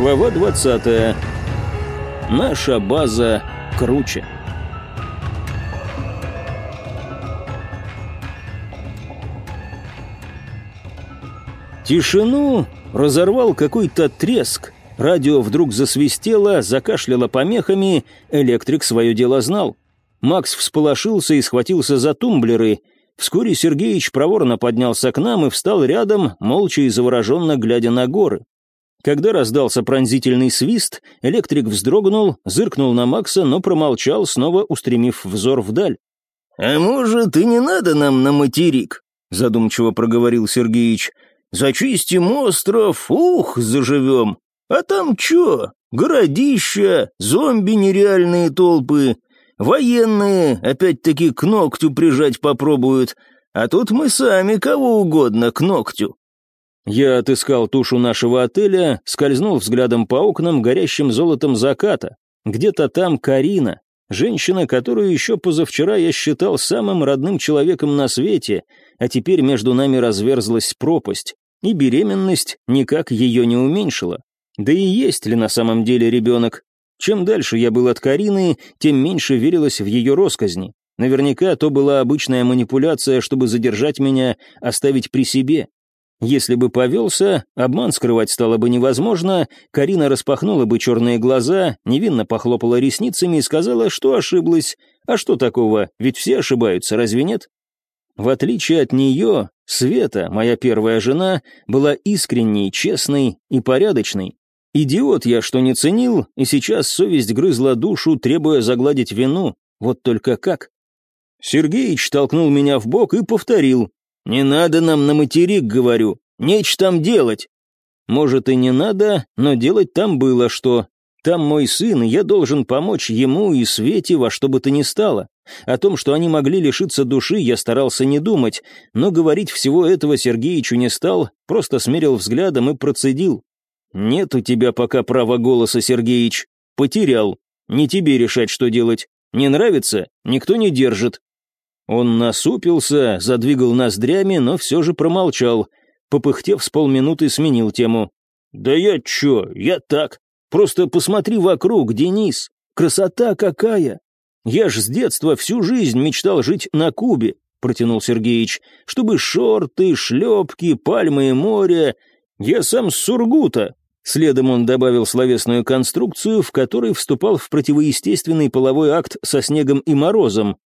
Глава 20. Наша база круче. Тишину разорвал какой-то треск. Радио вдруг засвистело, закашляло помехами, электрик свое дело знал. Макс всполошился и схватился за тумблеры. Вскоре Сергеич проворно поднялся к нам и встал рядом, молча и завороженно глядя на горы. Когда раздался пронзительный свист, электрик вздрогнул, зыркнул на Макса, но промолчал, снова устремив взор вдаль. «А может, и не надо нам на материк?» — задумчиво проговорил Сергеич. «Зачистим остров, ух, заживем. А там чё? Городища, зомби нереальные толпы, военные, опять-таки, к ногтю прижать попробуют. А тут мы сами кого угодно к ногтю. Я отыскал тушу нашего отеля, скользнул взглядом по окнам, горящим золотом заката. Где-то там Карина, женщина, которую еще позавчера я считал самым родным человеком на свете, а теперь между нами разверзлась пропасть, и беременность никак ее не уменьшила. Да и есть ли на самом деле ребенок? Чем дальше я был от Карины, тем меньше верилось в ее росказни. Наверняка то была обычная манипуляция, чтобы задержать меня, оставить при себе. Если бы повелся, обман скрывать стало бы невозможно, Карина распахнула бы черные глаза, невинно похлопала ресницами и сказала, что ошиблась. А что такого, ведь все ошибаются, разве нет? В отличие от нее, Света, моя первая жена, была искренней, честной и порядочной. Идиот я, что не ценил, и сейчас совесть грызла душу, требуя загладить вину. Вот только как? Сергеич толкнул меня в бок и повторил. «Не надо нам на материк, говорю. Нечь там делать». Может и не надо, но делать там было что. Там мой сын, и я должен помочь ему и Свете во что бы то ни стало. О том, что они могли лишиться души, я старался не думать, но говорить всего этого Сергеичу не стал, просто смерил взглядом и процедил. «Нет у тебя пока права голоса, Сергеич. Потерял. Не тебе решать, что делать. Не нравится? Никто не держит. Он насупился, задвигал ноздрями, но все же промолчал. Попыхтев с полминуты, сменил тему. «Да я чё, я так. Просто посмотри вокруг, Денис. Красота какая! Я ж с детства всю жизнь мечтал жить на Кубе», — протянул Сергеич, «чтобы шорты, шлепки, пальмы и море. Я сам с Сургута». Следом он добавил словесную конструкцию, в которой вступал в противоестественный половой акт со снегом и морозом,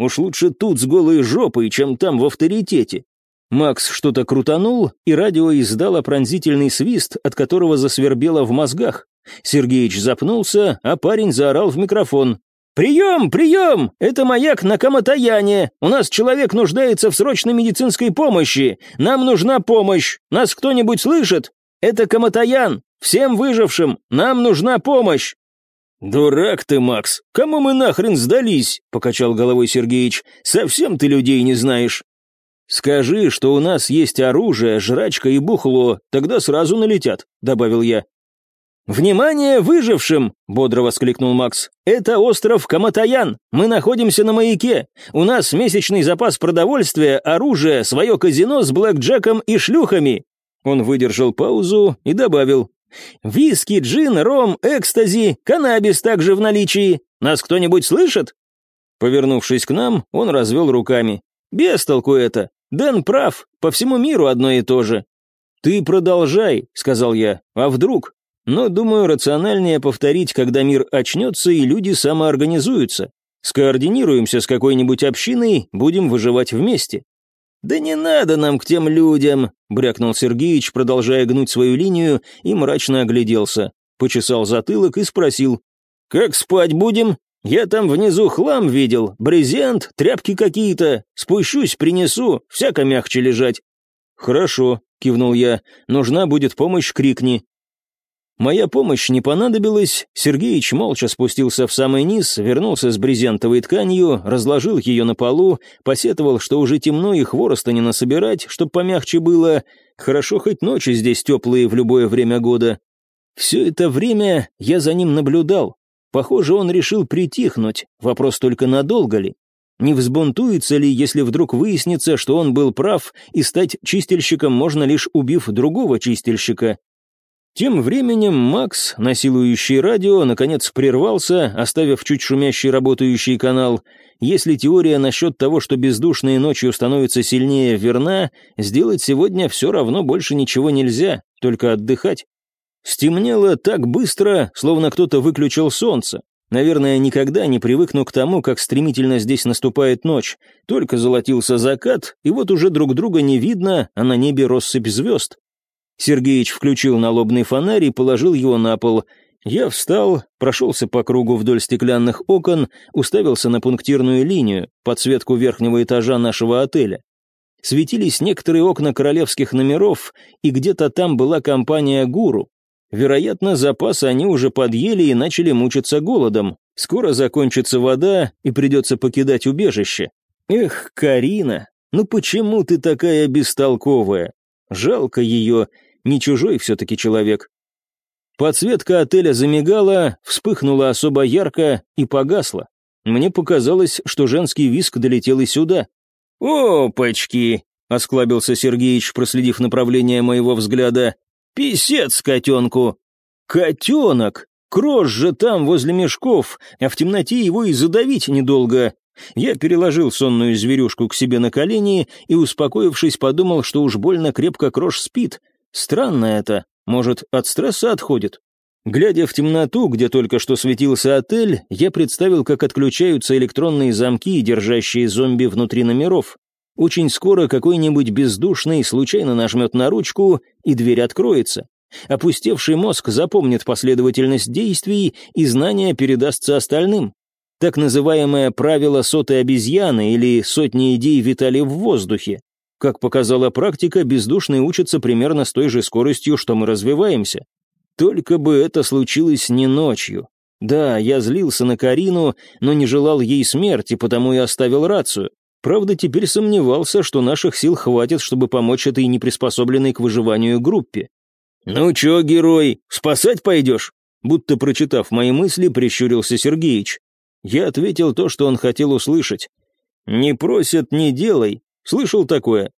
Уж лучше тут с голой жопой, чем там в авторитете. Макс что-то крутанул, и радио издало пронзительный свист, от которого засвербело в мозгах. Сергеич запнулся, а парень заорал в микрофон. «Прием, прием! Это маяк на Каматаяне! У нас человек нуждается в срочной медицинской помощи! Нам нужна помощь! Нас кто-нибудь слышит? Это Каматаян! Всем выжившим! Нам нужна помощь!» «Дурак ты, Макс! Кому мы нахрен сдались?» — покачал головой Сергеич. «Совсем ты людей не знаешь». «Скажи, что у нас есть оружие, жрачка и бухло, тогда сразу налетят», — добавил я. «Внимание выжившим!» — бодро воскликнул Макс. «Это остров Каматаян. Мы находимся на маяке. У нас месячный запас продовольствия, оружия, свое казино с блэкджеком и шлюхами». Он выдержал паузу и добавил. Виски, джин, ром, экстази, каннабис также в наличии. Нас кто-нибудь слышит?» Повернувшись к нам, он развел руками. «Без толку это. Дэн прав, по всему миру одно и то же». «Ты продолжай», — сказал я. «А вдруг?» Но, думаю, рациональнее повторить, когда мир очнется и люди самоорганизуются. Скоординируемся с какой-нибудь общиной, будем выживать вместе. «Да не надо нам к тем людям», — брякнул Сергеич, продолжая гнуть свою линию, и мрачно огляделся. Почесал затылок и спросил. «Как спать будем? Я там внизу хлам видел, брезент, тряпки какие-то. Спущусь, принесу, всяко мягче лежать». «Хорошо», — кивнул я, — «нужна будет помощь, крикни». Моя помощь не понадобилась, Сергеич молча спустился в самый низ, вернулся с брезентовой тканью, разложил ее на полу, посетовал, что уже темно и хвороста не насобирать, чтоб помягче было, хорошо хоть ночи здесь теплые в любое время года. Все это время я за ним наблюдал. Похоже, он решил притихнуть, вопрос только надолго ли. Не взбунтуется ли, если вдруг выяснится, что он был прав, и стать чистильщиком можно лишь убив другого чистильщика? Тем временем Макс, насилующий радио, наконец прервался, оставив чуть шумящий работающий канал. Если теория насчет того, что бездушные ночью становятся сильнее, верна, сделать сегодня все равно больше ничего нельзя, только отдыхать. Стемнело так быстро, словно кто-то выключил солнце. Наверное, никогда не привыкну к тому, как стремительно здесь наступает ночь. Только золотился закат, и вот уже друг друга не видно, а на небе россыпь звезд. Сергеич включил налобный фонарь и положил его на пол. Я встал, прошелся по кругу вдоль стеклянных окон, уставился на пунктирную линию, подсветку верхнего этажа нашего отеля. Светились некоторые окна королевских номеров, и где-то там была компания «Гуру». Вероятно, запасы они уже подъели и начали мучиться голодом. Скоро закончится вода, и придется покидать убежище. Эх, Карина, ну почему ты такая бестолковая? Жалко ее, не чужой все-таки человек. Подсветка отеля замигала, вспыхнула особо ярко и погасла. Мне показалось, что женский виск долетел и сюда. «Опачки!» — осклабился Сергеич, проследив направление моего взгляда. «Писец котенку!» «Котенок! Крош же там, возле мешков, а в темноте его и задавить недолго!» Я переложил сонную зверюшку к себе на колени и, успокоившись, подумал, что уж больно крепко Крош спит. Странно это, может, от стресса отходит? Глядя в темноту, где только что светился отель, я представил, как отключаются электронные замки, держащие зомби внутри номеров. Очень скоро какой-нибудь бездушный случайно нажмет на ручку, и дверь откроется. Опустевший мозг запомнит последовательность действий, и знание передастся остальным. Так называемое правило сотой обезьяны или сотни идей витали в воздухе. Как показала практика, бездушные учатся примерно с той же скоростью, что мы развиваемся. Только бы это случилось не ночью. Да, я злился на Карину, но не желал ей смерти, потому и оставил рацию. Правда, теперь сомневался, что наших сил хватит, чтобы помочь этой неприспособленной к выживанию группе. «Ну чё, герой, спасать пойдешь?» Будто прочитав мои мысли, прищурился Сергеич. Я ответил то, что он хотел услышать. «Не просят, не делай. Слышал такое?»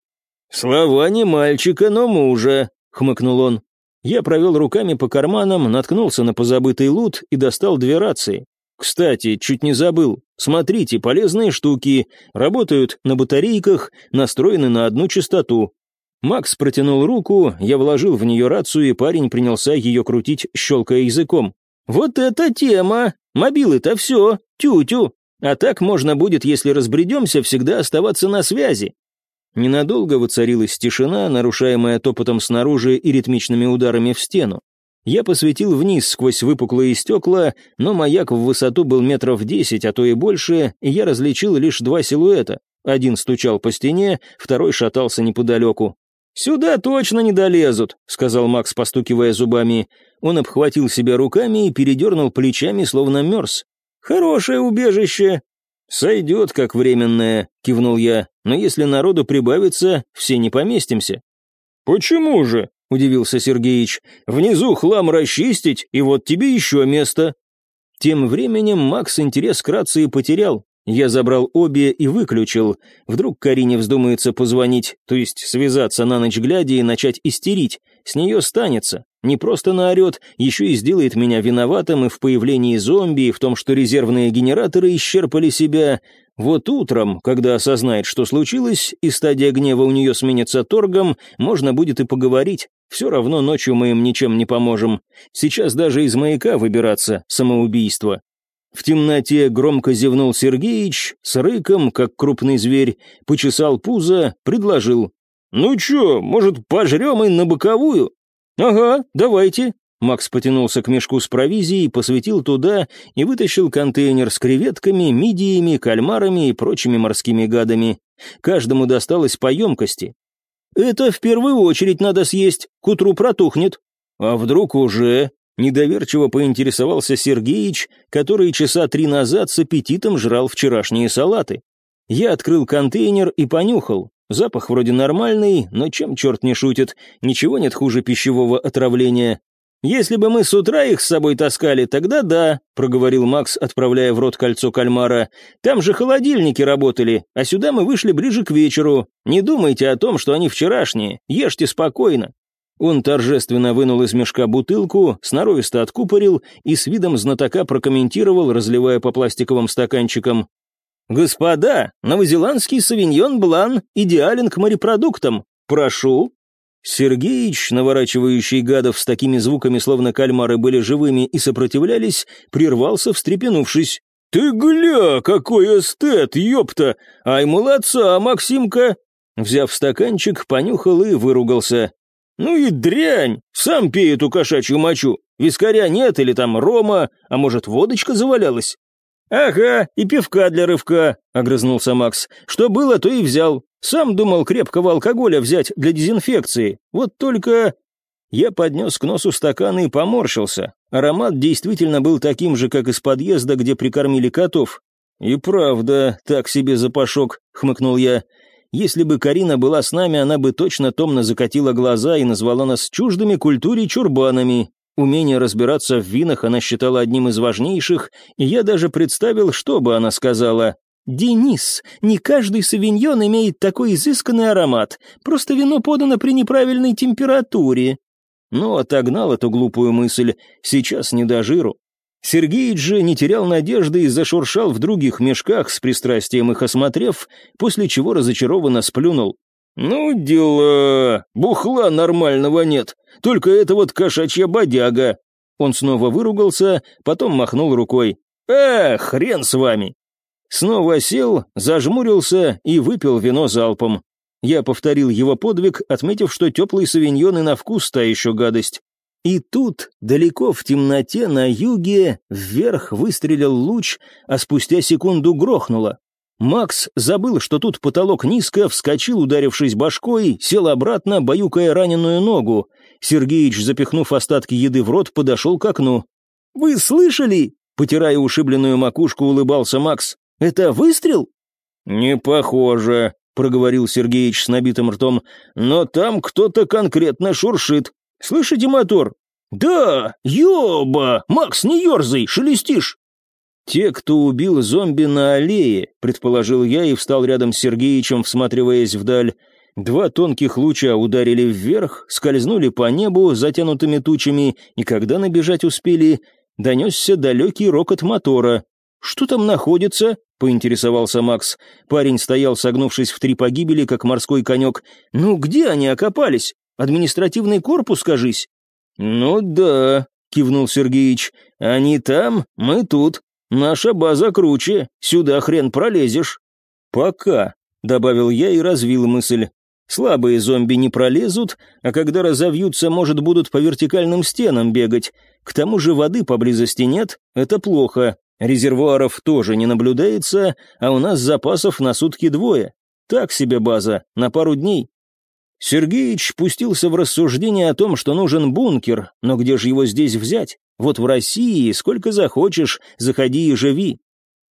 «Слова не мальчика, но мужа», — хмыкнул он. Я провел руками по карманам, наткнулся на позабытый лут и достал две рации. Кстати, чуть не забыл. Смотрите, полезные штуки. Работают на батарейках, настроены на одну частоту. Макс протянул руку, я вложил в нее рацию, и парень принялся ее крутить, щелкая языком. «Вот это тема! Мобилы-то все, тю-тю. А так можно будет, если разбредемся, всегда оставаться на связи. Ненадолго воцарилась тишина, нарушаемая топотом снаружи и ритмичными ударами в стену. Я посветил вниз сквозь выпуклые стекла, но маяк в высоту был метров десять, а то и больше, и я различил лишь два силуэта. Один стучал по стене, второй шатался неподалеку. «Сюда точно не долезут», — сказал Макс, постукивая зубами. Он обхватил себя руками и передернул плечами, словно мерз. «Хорошее убежище». «Сойдет, как временное», — кивнул я, «но если народу прибавится, все не поместимся». «Почему же?» — удивился Сергеич. «Внизу хлам расчистить, и вот тебе еще место». Тем временем Макс интерес к рации потерял. Я забрал обе и выключил. Вдруг Карине вздумается позвонить, то есть связаться на ночь глядя и начать истерить. С нее станется. Не просто наорет, еще и сделает меня виноватым и в появлении зомби, и в том, что резервные генераторы исчерпали себя. Вот утром, когда осознает, что случилось, и стадия гнева у нее сменится торгом, можно будет и поговорить. Все равно ночью мы им ничем не поможем. Сейчас даже из маяка выбираться — самоубийство. В темноте громко зевнул Сергеич, с рыком, как крупный зверь, почесал пузо, предложил. «Ну чё, может, пожрём и на боковую?» «Ага, давайте». Макс потянулся к мешку с провизией, посветил туда и вытащил контейнер с креветками, мидиями, кальмарами и прочими морскими гадами. Каждому досталось по емкости. «Это в первую очередь надо съесть, к утру протухнет». «А вдруг уже?» Недоверчиво поинтересовался Сергеич, который часа три назад с аппетитом жрал вчерашние салаты. Я открыл контейнер и понюхал. Запах вроде нормальный, но чем черт не шутит, ничего нет хуже пищевого отравления. «Если бы мы с утра их с собой таскали, тогда да», — проговорил Макс, отправляя в рот кольцо кальмара. «Там же холодильники работали, а сюда мы вышли ближе к вечеру. Не думайте о том, что они вчерашние, ешьте спокойно». Он торжественно вынул из мешка бутылку, сноровисто откупорил и с видом знатока прокомментировал, разливая по пластиковым стаканчикам. «Господа, новозеландский савиньон Блан идеален к морепродуктам. Прошу». Сергеич, наворачивающий гадов с такими звуками, словно кальмары были живыми и сопротивлялись, прервался, встрепенувшись. «Ты гля, какой эстет, ёпта! Ай, молодца, Максимка!» Взяв стаканчик, понюхал и выругался. «Ну и дрянь! Сам пей эту кошачью мочу. Вискаря нет или там рома, а может, водочка завалялась?» «Ага, и пивка для рывка», — огрызнулся Макс. «Что было, то и взял. Сам думал крепкого алкоголя взять для дезинфекции. Вот только...» Я поднес к носу стакан и поморщился. Аромат действительно был таким же, как из подъезда, где прикормили котов. «И правда, так себе запашок», — хмыкнул я. Если бы Карина была с нами, она бы точно томно закатила глаза и назвала нас чуждыми культуре чурбанами. Умение разбираться в винах она считала одним из важнейших, и я даже представил, что бы она сказала. «Денис, не каждый савиньон имеет такой изысканный аромат, просто вино подано при неправильной температуре». Но отогнал эту глупую мысль, сейчас не до жиру. Сергеич же не терял надежды и зашуршал в других мешках, с пристрастием их осмотрев, после чего разочарованно сплюнул. «Ну, дела, бухла нормального нет, только это вот кошачья бодяга». Он снова выругался, потом махнул рукой. «Эх, хрен с вами!» Снова сел, зажмурился и выпил вино залпом. Я повторил его подвиг, отметив, что теплый савиньон и на вкус та еще гадость. И тут, далеко в темноте, на юге, вверх выстрелил луч, а спустя секунду грохнуло. Макс забыл, что тут потолок низко, вскочил, ударившись башкой, сел обратно, баюкая раненую ногу. Сергеич, запихнув остатки еды в рот, подошел к окну. «Вы слышали?» — потирая ушибленную макушку, улыбался Макс. «Это выстрел?» «Не похоже», — проговорил Сергеич с набитым ртом. «Но там кто-то конкретно шуршит. Слышите мотор?» «Да! Ёба! Макс, не ёрзай, шелестишь!» «Те, кто убил зомби на аллее», — предположил я и встал рядом с Сергеичем, всматриваясь вдаль. Два тонких луча ударили вверх, скользнули по небу, затянутыми тучами, и когда набежать успели, донесся далекий рокот мотора. «Что там находится?» — поинтересовался Макс. Парень стоял, согнувшись в три погибели, как морской конек. «Ну, где они окопались?» Административный корпус, кажись?» «Ну да», — кивнул Сергеич. «Они там, мы тут. Наша база круче, сюда хрен пролезешь». «Пока», — добавил я и развил мысль. «Слабые зомби не пролезут, а когда разовьются, может, будут по вертикальным стенам бегать. К тому же воды поблизости нет, это плохо. Резервуаров тоже не наблюдается, а у нас запасов на сутки двое. Так себе база, на пару дней. Сергеич пустился в рассуждение о том, что нужен бункер, но где же его здесь взять? Вот в России сколько захочешь, заходи и живи.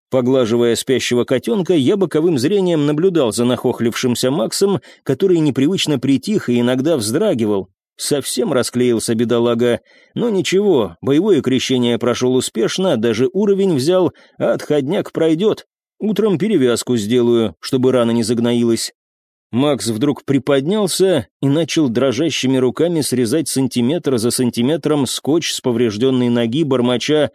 Поглаживая спящего котенка, я боковым зрением наблюдал за нахохлившимся Максом, который непривычно притих и иногда вздрагивал. Совсем расклеился бедолага. Но ничего, боевое крещение прошел успешно, даже уровень взял, а отходняк пройдет. Утром перевязку сделаю, чтобы рана не загноилась. Макс вдруг приподнялся и начал дрожащими руками срезать сантиметр за сантиметром скотч с поврежденной ноги, бормоча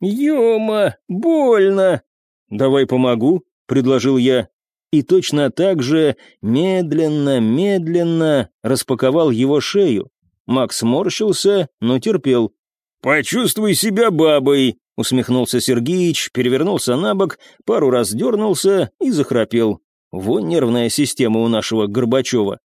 «Ема, больно!» «Давай помогу», — предложил я. И точно так же медленно, медленно распаковал его шею. Макс морщился, но терпел. «Почувствуй себя бабой», — усмехнулся Сергеич, перевернулся на бок, пару раз дернулся и захрапел. Вон нервная система у нашего Горбачева.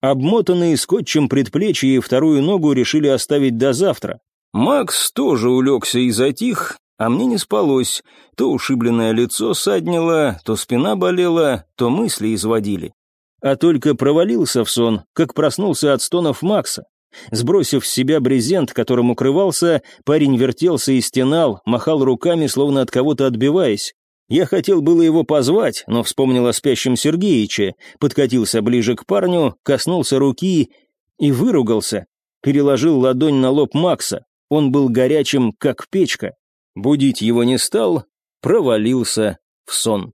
Обмотанные скотчем предплечья и вторую ногу решили оставить до завтра. Макс тоже улегся и затих, а мне не спалось. То ушибленное лицо саднило, то спина болела, то мысли изводили. А только провалился в сон, как проснулся от стонов Макса. Сбросив с себя брезент, которым укрывался, парень вертелся и стенал, махал руками, словно от кого-то отбиваясь. Я хотел было его позвать, но вспомнил о спящем Сергеиче, подкатился ближе к парню, коснулся руки и выругался. Переложил ладонь на лоб Макса. Он был горячим, как печка. Будить его не стал, провалился в сон.